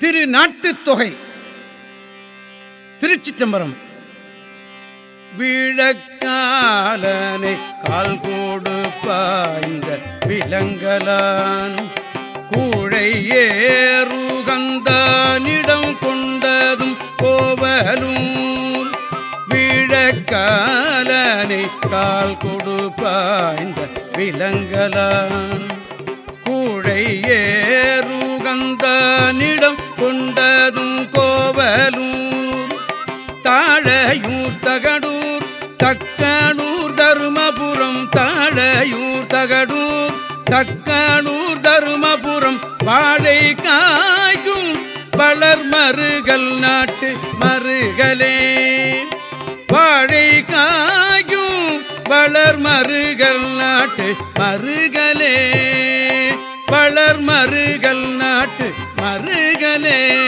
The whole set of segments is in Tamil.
திரு நாட்டுத்தொகை திருச்சிற்றம்பரம். விழக்காலனை கால் கோடு பாய்ந்த விலங்கலான் கூழை ஏறுகந்தானிடம் கொண்டதும் கோவலும் விழக்காலனை கால் கொடு பாய்ந்த விலங்கலான் கூழை ஏறுகந்தானிடம் கொண்டதும் கோவலூர் தாழையூர் தகடூர் தக்கனூர் தருமபுரம் தாழையூர் தகடூர் தக்கனூர் தருமபுரம் வாழை காய்க்கும் வளர் மருகல் நாட்டு மருகலே வாழை காயும் வளர் மருகல் நாட்டு மருகலே வளர் மருகல் நாட்டு அருகலே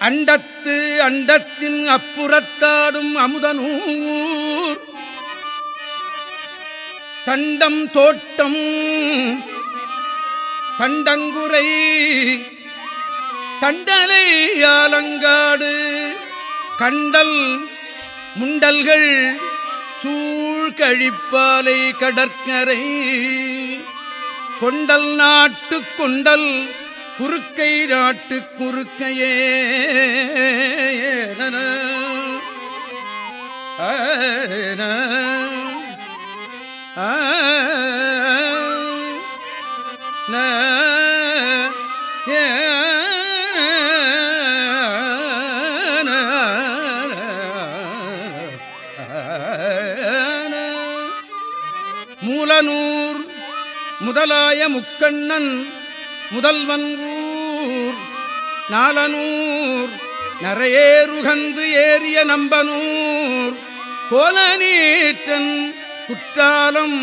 அண்டத்து அண்டத்தின் அப்புறத்தாடும் அமுதனூர். தண்டம் தோட்டம் தண்டங்குரை. தண்டலை ஆலங்காடு. கண்டல் முண்டல்கள் சூ கழிப்பாலை கடற்கரை கொண்டல் நாட்டு கொண்டல் குறுக்கை நாட்டு குறுக்கையே நன. ஆ. முதலாய முக்கண்ணன் முதல்வன் ஊர் நாலனூர் நரையேறுகந்து ஏறிய நம்பனூர். கோலநீற்றன் குற்றாலம்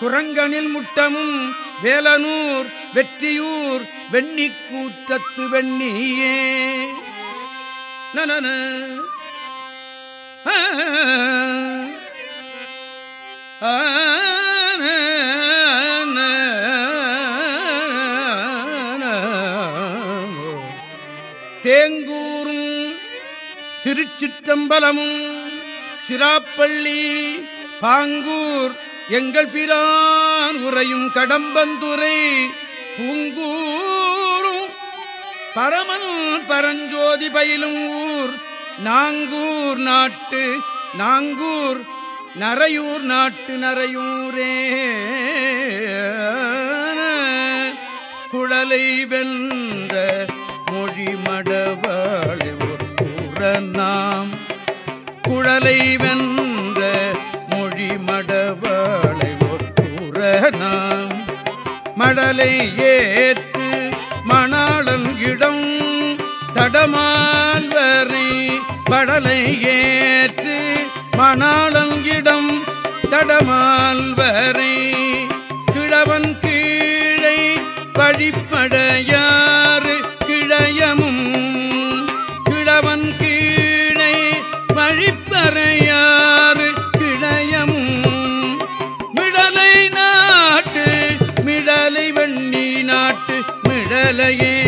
குரங்கனில் முட்டமும் வேலனூர் வெற்றியூர் வெண்ணி கூற்றத்து வெண்ணியே நனன ஆ. தேங்கூரும் திருச்சிற்றம்பலமும் சிராப்பள்ளி பாங்கூர் எங்கள் பிரான் உரையும் கடம்பந்துரை பூங்கூரும் பரமன் பரஞ்சோதி பயிலும் ஊர் நாங்கூர் நாட்டு நாங்கூர் நரையூர் நாட்டு நரையூரே குழலை வென்ற மொழி குழலை வென்ற மொழி மடவளை ஒரு நாம் மடலை ஏற்று மணாளன் இடம் தடமால்வரை படலை ஏற்று மணாளன் இடம் தடமால்வரை கிழவன் கீழை வழிப்படையாறு வண்டி நாட்டு மிடலையே.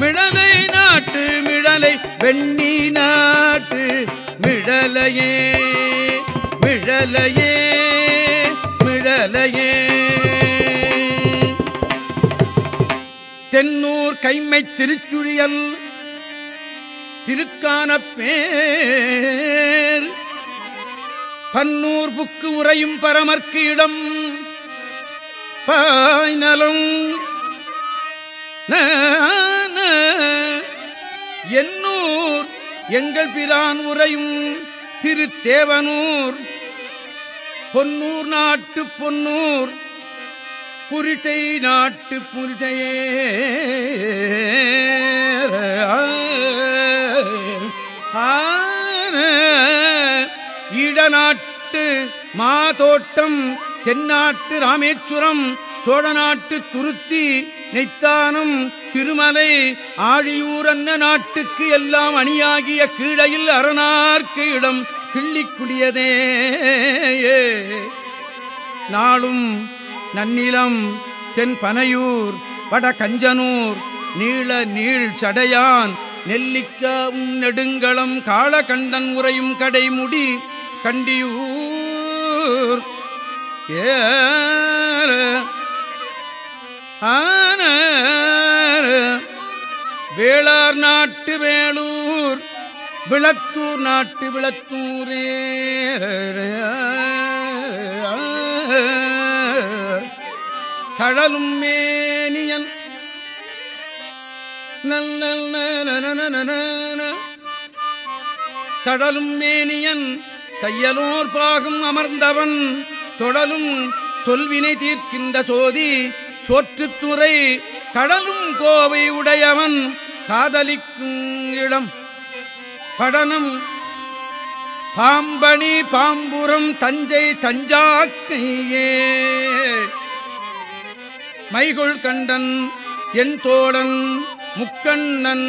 மிடலை நாட்டு மிடலை வெண்ணி நாட்டு மிடலையே. மிடலையே மிடலையே. தென்னூர் கைமை திருச்சுழியல் திருக்கான பேர். பன்னூர் புக்கு உறையும் பரமர்க்கு இடம். பாய்நலம் எண்ணூர் எங்கள் பிரான் உரையும் திருத்தேவனூர். பொன்னூர் நாட்டு பொன்னூர் புரிசை நாட்டு புரிசையே. ஈடநாட்டு மாதோட்டம் தென்னாட்டு ராமேஸ்வரம் சோழநாட்டு துருத்தி நெய்த்தானம் திருமலை ஆழியூரன்ன நாட்டுக்கு எல்லாம் அணியாகிய கீழையில் அரணார்க்கு இடம் கிள்ளிக்குடியதே. நாளும் நன்னிலம் தென் பனையூர் வட கஞ்சனூர் நீள நீள் சடையான் நெல்லிக்காவும் நெடுங்களம் காளகண்டன் உரையும் கடைமுடி கண்டியூர் ஆன வேளார் நாட்டு வேலூர் விளத்தூர் நாட்டு விளத்தூரே. தழலும் மேனியன். தழலும் மேனியன் தையலோர் பாகம் அமர்ந்தவன். தொடலும் தொல்வினை தீர்க்கின்ற சோதி சோற்றுத்துறை கடலும் கோவை உடையவன் காதலிக்கும் இடம். படனம் பாம்பணி பாம்புரம் தஞ்சை தஞ்சாக்கையே மைகொள் கண்டன் என் தோழன் முக்கண்ணன்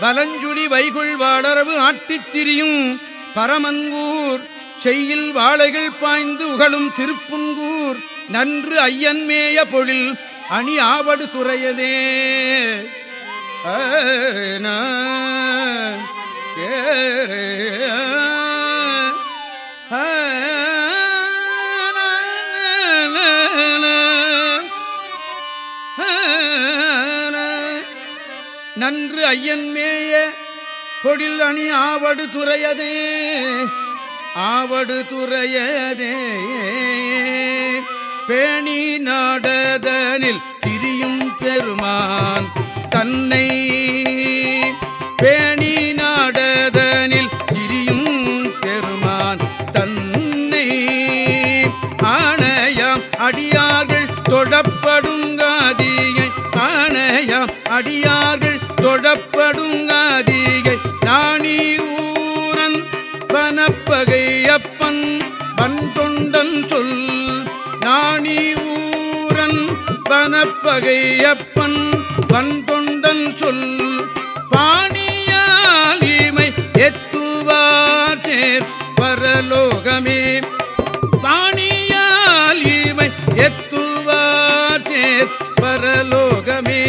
வலஞ்சுழி வைகுள் வாடரவு ஆட்டித் திரியும் பரமங்கூர் செய்யில் வாழைகள் பாய்ந்து உகழும் திருப்புங்கூர் நன்று ஐயன்மேய பொழில் அணி ஆவடு துறையதே. நன்று ஐயன் மேய பொழில் அணி ஆவடு துறையதே. ஆவடு துறையதே. பேணி நாடதனில் திரியும் பெருமான் தன்னை. பேணி நாடதனில் திரியும் பெருமான் தன்னை. ஆணையம் அடியார்கள் தொடப்படுங்காதியை ஆணையம் அடியார்கள் தொடப்படுங்காதியை வன்தொண்டன் சொல் நாணி ஊரன் வனப்பகை அப்பன் வன்தொண்டன் சொல் பாணியாலிமை எத்துவார் சேர் பரலோகமே. பாணியாலிமை எத்துவார் சேர் பரலோகமே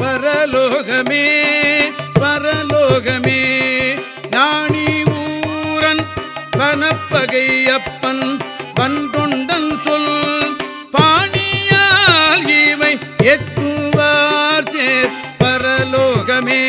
பரலோகமே. பற்பகை அப்பன் பன்கொண்டன் சொல் பாணியால் இவை எத்துவார் பரலோகமே.